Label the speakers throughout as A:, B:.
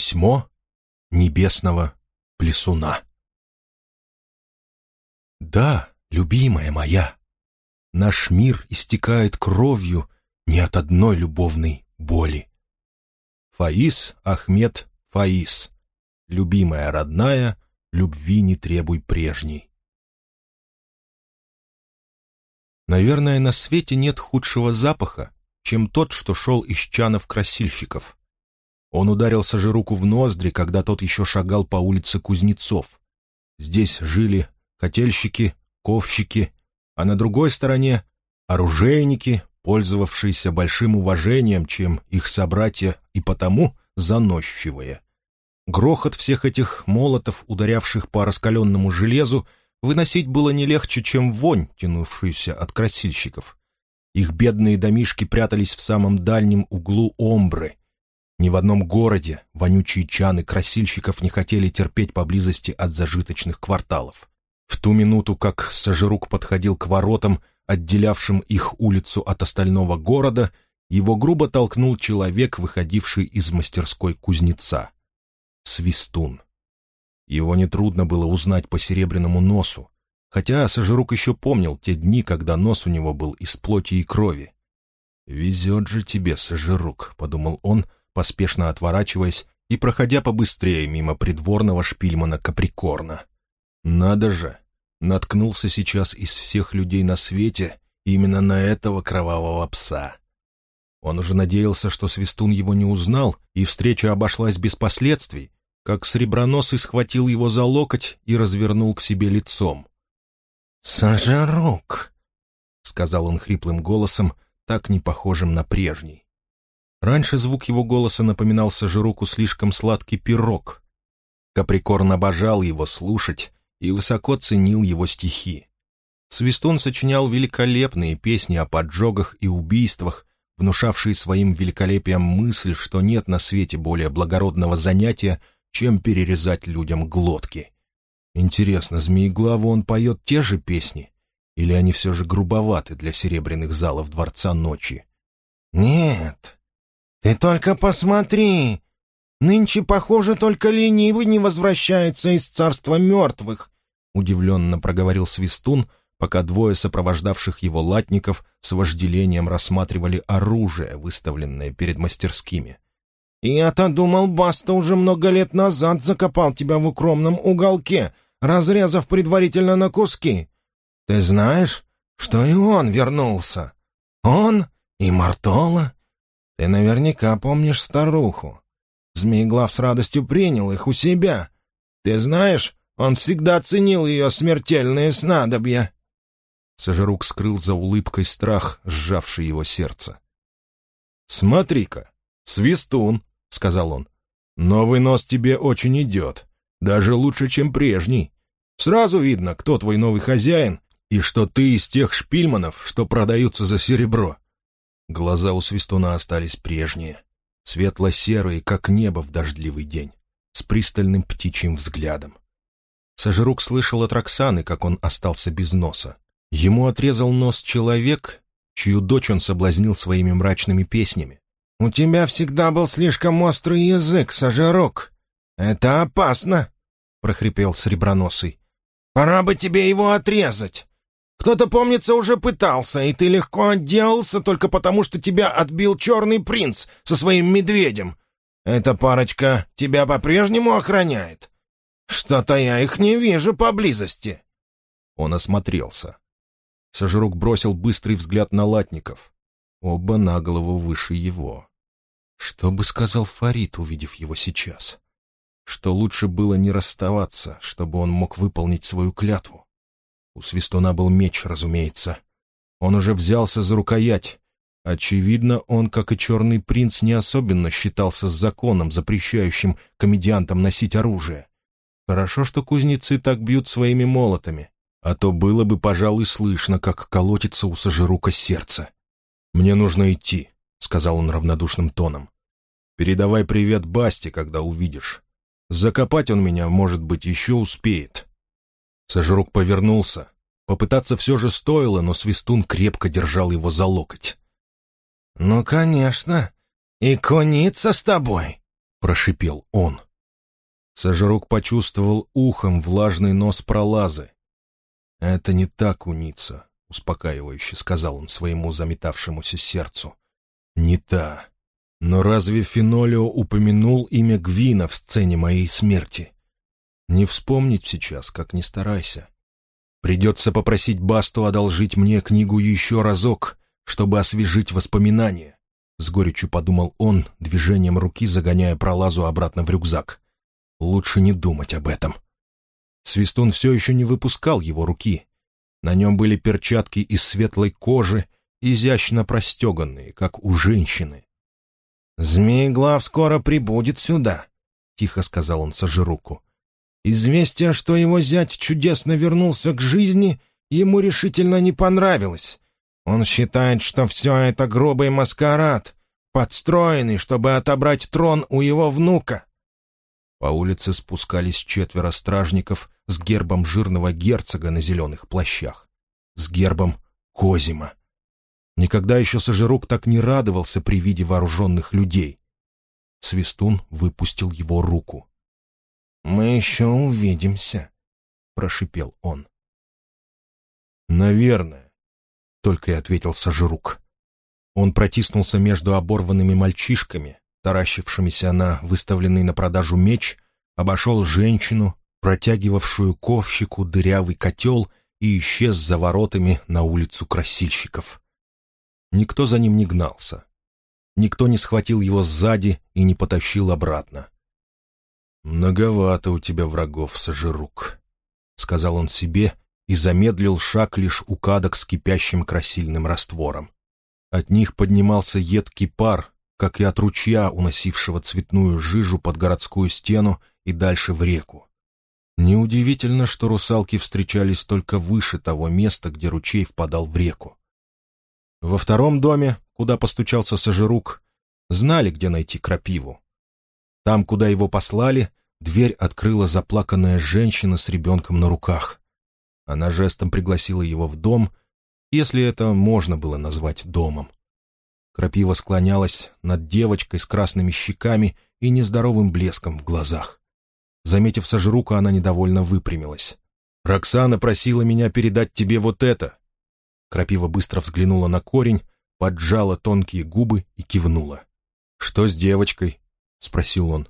A: Письмо небесного плесуна. Да, любимая моя, наш мир истекает кровью не от одной любовной боли. Фаис Ахмед Фаис, любимая родная, любви не требуй прежней. Наверное, на свете нет худшего запаха, чем тот, что шел из чанов красильщиков. Он ударился же руку в ноздри, когда тот еще шагал по улице Кузнецов. Здесь жили котельщики, ковщики, а на другой стороне — оружейники, пользовавшиеся большим уважением, чем их собратья, и потому заносчивые. Грохот всех этих молотов, ударявших по раскаленному железу, выносить было не легче, чем вонь, тянувшуюся от красильщиков. Их бедные домишки прятались в самом дальнем углу омбры. Ни в одном городе вонючие чаны красильщиков не хотели терпеть поблизости от зажиточных кварталов. В ту минуту, как Сажирук подходил к воротам, отделявшим их улицу от остального города, его грубо толкнул человек, выходивший из мастерской кузнеца. Свистун. Его нетрудно было узнать по серебряному носу, хотя Сажирук еще помнил те дни, когда нос у него был из плоти и крови. «Везет же тебе, Сажирук», — подумал он, поспешно отворачиваясь и проходя побыстрее мимо придворного шпильмана Каприкорна. «Надо же! Наткнулся сейчас из всех людей на свете именно на этого кровавого пса». Он уже надеялся, что Свистун его не узнал, и встреча обошлась без последствий, как Среброносый схватил его за локоть и развернул к себе лицом.
B: «Сажарук», — сказал он хриплым голосом, так не похожим на прежний.
A: Раньше звук его голоса напоминал Сажируку слишком сладкий пирог. Каприкорн обожал его слушать и высоко ценил его стихи. Свистун сочинял великолепные песни о поджогах и убийствах, внушавшие своим великолепием мысль, что нет на свете более благородного занятия, чем перерезать людям глотки. Интересно, Змееглаву он поет те же песни? Или они все же грубоваты для серебряных залов Дворца Ночи?
B: «Нет, ты только посмотри! Нынче, похоже, только ленивый не возвращается из царства мертвых!» — удивленно проговорил Свистун, пока двое сопровождавших его латников с вожделением рассматривали оружие, выставленное перед мастерскими. «Я-то думал, Баста уже много лет назад закопал тебя в укромном уголке, разрезав предварительно на куски. Ты знаешь, что и он вернулся? Он и Мартола? Ты наверняка помнишь старуху. Змееглав с радостью принял их у себя. Ты знаешь, он всегда ценил ее смертельные снадобья».
A: Сожрук скрыл за улыбкой страх, сжавший его сердце. «Смотри-ка, свистун!» — сказал он. «Новый нос тебе очень идет. Даже лучше, чем прежний. Сразу видно, кто твой новый хозяин и что ты из тех шпильманов, что продаются за серебро». Глаза у свистуна остались прежние, светло-серые, как небо в дождливый день, с пристальным птичьим взглядом. Сожрук слышал от Роксаны, как он остался без носа. Ему отрезал нос человек, чью дочь он соблазнил своими мрачными песнями.
B: «У тебя всегда был слишком острый язык, Сажирок. Это опасно!» — прохрипел Среброносый. «Пора бы тебе его отрезать. Кто-то, помнится, уже пытался, и ты легко отделался только потому, что тебя отбил черный принц со своим медведем. Эта парочка тебя по-прежнему охраняет? Что-то я их не вижу поблизости».
A: Он осмотрелся. Сожрук бросил быстрый взгляд на латников. Оба на голову выше его. Что бы сказал Фарид, увидев его сейчас? Что лучше было не расставаться, чтобы он мог выполнить свою клятву? У Свистуна был меч, разумеется. Он уже взялся за рукоять. Очевидно, он, как и черный принц, не особенно считался с законом, запрещающим комедиантам носить оружие. Хорошо, что кузнецы так бьют своими молотами, а то было бы, пожалуй, слышно, как колотится у Сажирука сердце. «Мне нужно идти», — сказал он равнодушным тоном. «Передавай привет Басте, когда увидишь. Закопать он меня, может быть, еще успеет». Сожрук повернулся. Попытаться все же стоило, но Свистун крепко держал его за локоть.
B: «Ну, конечно. И кониться с тобой.
A: — прошипел он. Сожрук почувствовал ухом влажный нос пролазы. «Это не так, уница», — успокаивающе сказал он своему заметавшемуся сердцу. «Не та. Но разве Фенолио упомянул имя Гвина в сцене моей смерти? Не вспомнить сейчас, как не старайся. Придется попросить Басту одолжить мне книгу еще разок, чтобы освежить воспоминания. С горечью подумал он, движением руки загоняя пролазу обратно в рюкзак. Лучше не думать об этом. Свистун все еще не выпускал его руки. На нем были перчатки из светлой кожи, изящно простеганные, как у женщины.
B: «Змееглав скоро прибудет сюда», — тихо сказал он Сажируку. «Известие, что его зять чудесно вернулся к жизни, ему решительно не понравилось. Он считает, что все это грубый маскарад, подстроенный, чтобы отобрать трон у его внука».
A: По улице спускались четверо стражников с гербом жирного герцога на зеленых плащах, с гербом Козима. Никогда еще Сажирук так не радовался при виде вооруженных людей. Свистун выпустил его руку.
B: «Мы еще увидимся», — прошипел он.
A: «Наверное», — только и ответил Сажирук. Он протиснулся между оборванными мальчишками, таращившимися на выставленный на продажу меч, обошел женщину, протягивавшую ковщику дырявый котел и исчез за воротами на улицу красильщиков. Никто за ним не гнался. Никто не схватил его сзади и не потащил обратно. «Многовато у тебя врагов, Сажирук», — сказал он себе и замедлил шаг лишь у кадок с кипящим красильным раствором. От них поднимался едкий пар, как и от ручья, уносившего цветную жижу под городскую стену и дальше в реку. Неудивительно, что русалки встречались только выше того места, где ручей впадал в реку. Во втором доме, куда постучался Сажирук, знали, где найти крапиву. Там, куда его послали, дверь открыла заплаканная женщина с ребенком на руках. Она жестом пригласила его в дом, если это можно было назвать домом. Крапива склонялась над девочкой с красными щеками и нездоровым блеском в глазах. Заметив Сажирука, она недовольно выпрямилась. «Роксана просила меня передать тебе вот это», Крапива быстро взглянула на корень, поджала тонкие губы и кивнула. «Что с девочкой?» — спросил он.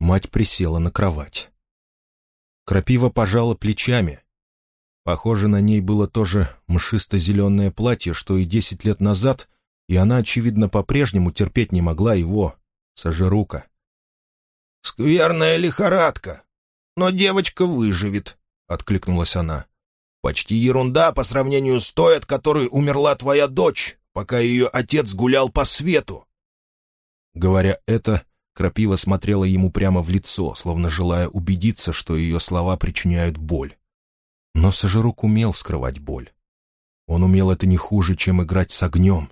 A: Мать присела на кровать. Крапива пожала плечами. Похоже, на ней было то же мшисто-зеленое платье, что и десять лет назад, и она, очевидно, по-прежнему терпеть не могла его, Сажерука.
B: «Скверная лихорадка, но девочка выживет», — откликнулась она. Почти ерунда по сравнению с той, от которой умерла твоя дочь, пока ее отец гулял по свету».
A: Говоря это, Крапива смотрела ему прямо в лицо, словно желая убедиться, что ее слова причиняют боль. Но Сажирук умел скрывать боль. Он умел это не хуже, чем играть с огнем.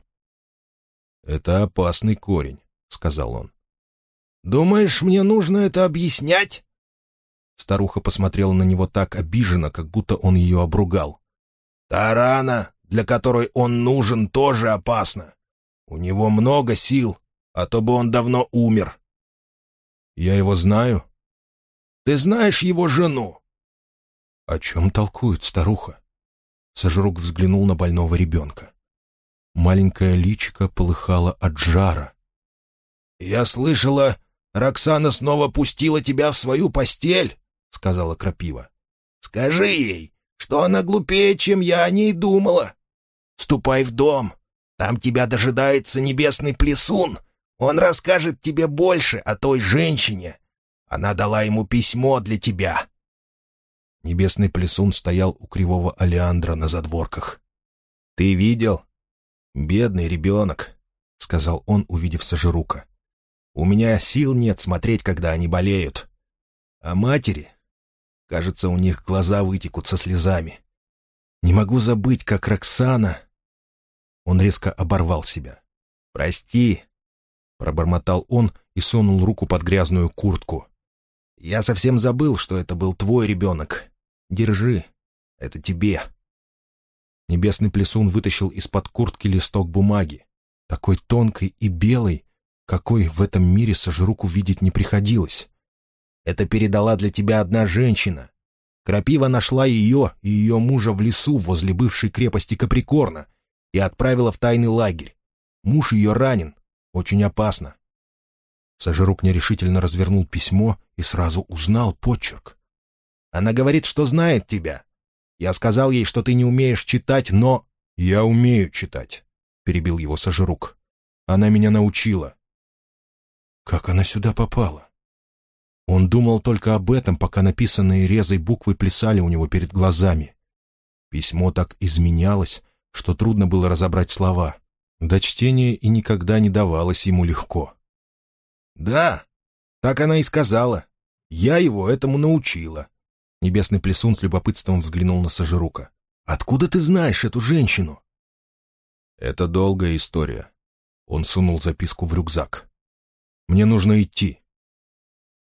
A: «Это опасный корень», — сказал он.
B: «Думаешь, мне нужно это объяснять?»
A: Старуха посмотрела на него так обиженно, как будто он ее обругал.
B: «Та рана, для которой он нужен, тоже опасна. У него много сил, а то бы он давно умер».
A: «Я его знаю».
B: «Ты знаешь его жену?»
A: «О чем толкует старуха?» Сожрук взглянул на больного ребенка. Маленькое личико полыхало от жара.
B: «Я слышала, Роксана снова пустила тебя в свою постель?» — сказала Крапива. «Скажи ей, что она глупее, чем я о ней думала. Ступай в дом, там тебя дожидается небесный плесун. Он расскажет тебе больше о той женщине. Она дала ему письмо для тебя».
A: Небесный плесун стоял у кривого Алеандра на задворках. «Ты видел? Бедный ребенок», — сказал он, увидев Сажирука. «У меня сил нет смотреть, когда они болеют. А матери Кажется, у них глаза вытекут со слезами. Не могу забыть, как Роксана... Он резко оборвал себя. «Прости», — пробормотал он и сунул руку под грязную куртку. «Я совсем забыл, что это был твой ребенок. Держи, это тебе». Небесный плесун вытащил из-под куртки листок бумаги, такой тонкой и белой, какой в этом мире Сожруку видеть не приходилось. «Это передала для тебя одна женщина. Крапива нашла ее и ее мужа в лесу возле бывшей крепости Каприкорна и отправила в тайный лагерь. Муж ее ранен. Очень опасно». Сожрук нерешительно развернул письмо и сразу узнал почерк. «Она говорит, что знает тебя. Я сказал ей, что ты не умеешь читать, но...» «Я умею читать», — перебил его Сожрук. «Она меня научила». Как она сюда попала? Он думал только об этом, пока написанные резой буквы плясали у него перед глазами. Письмо так изменялось, что трудно было разобрать слова. До чтения и никогда не давалось ему легко. «Да, так она и сказала. Я его этому научила». Небесный плесун с любопытством взглянул на Сажирука. «Откуда ты знаешь эту женщину?» «Это долгая история». Он сунул записку в рюкзак. Мне нужно идти».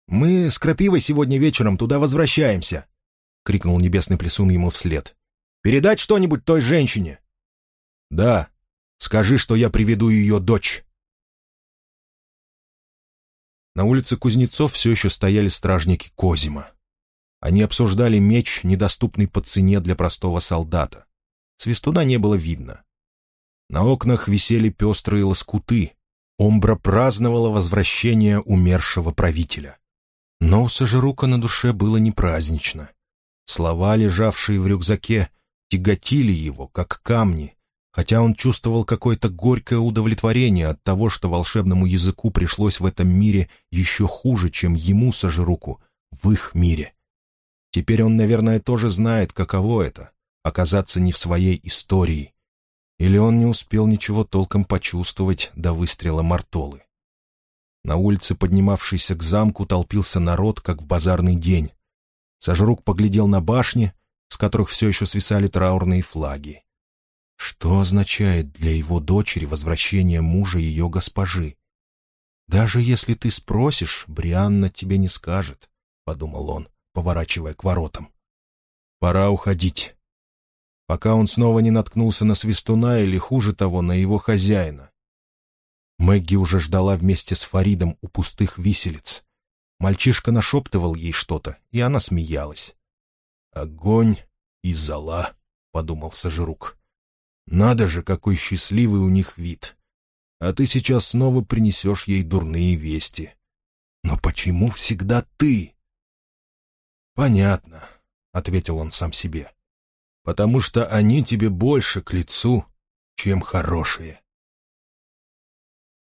A: «Мы с Крапивой сегодня вечером туда возвращаемся», — крикнул небесный плесун ему вслед. «Передать что-нибудь той женщине?» «Да. Скажи, что я приведу ее дочь». На улице Кузнецов все еще стояли стражники Козима. Они обсуждали меч, недоступный по цене для простого солдата. Свистуна не было видно. На окнах висели пестрые лоскуты, Омбра праздновала возвращение умершего правителя. Но у Сажирука на душе было не празднично. Слова, лежавшие в рюкзаке, тяготили его, как камни, хотя он чувствовал какое-то горькое удовлетворение от того, что волшебному языку пришлось в этом мире еще хуже, чем ему, Сажируку, в их мире. Теперь он, наверное, тоже знает, каково это — оказаться не в своей истории, или он не успел ничего толком почувствовать до выстрела Мартолы. На улице, поднимавшейся к замку, толпился народ, как в базарный день. Сожрук поглядел на башни, с которых все еще свисали траурные флаги. Что означает для его дочери возвращение мужа ее госпожи? «Даже если ты спросишь, Брианна тебе не скажет», — подумал он, поворачивая к воротам. «Пора уходить» пока он снова не наткнулся на свистуна или, хуже того, на его хозяина. Мэгги уже ждала вместе с Фаридом у пустых виселиц. Мальчишка нашептывал ей что-то, и она смеялась. «Огонь и зола», — подумал Сажирук. «Надо же, какой счастливый у них вид! А ты сейчас снова принесешь ей дурные вести. Но почему всегда ты?» «Понятно», — ответил он сам себе потому что они тебе больше к лицу, чем хорошие.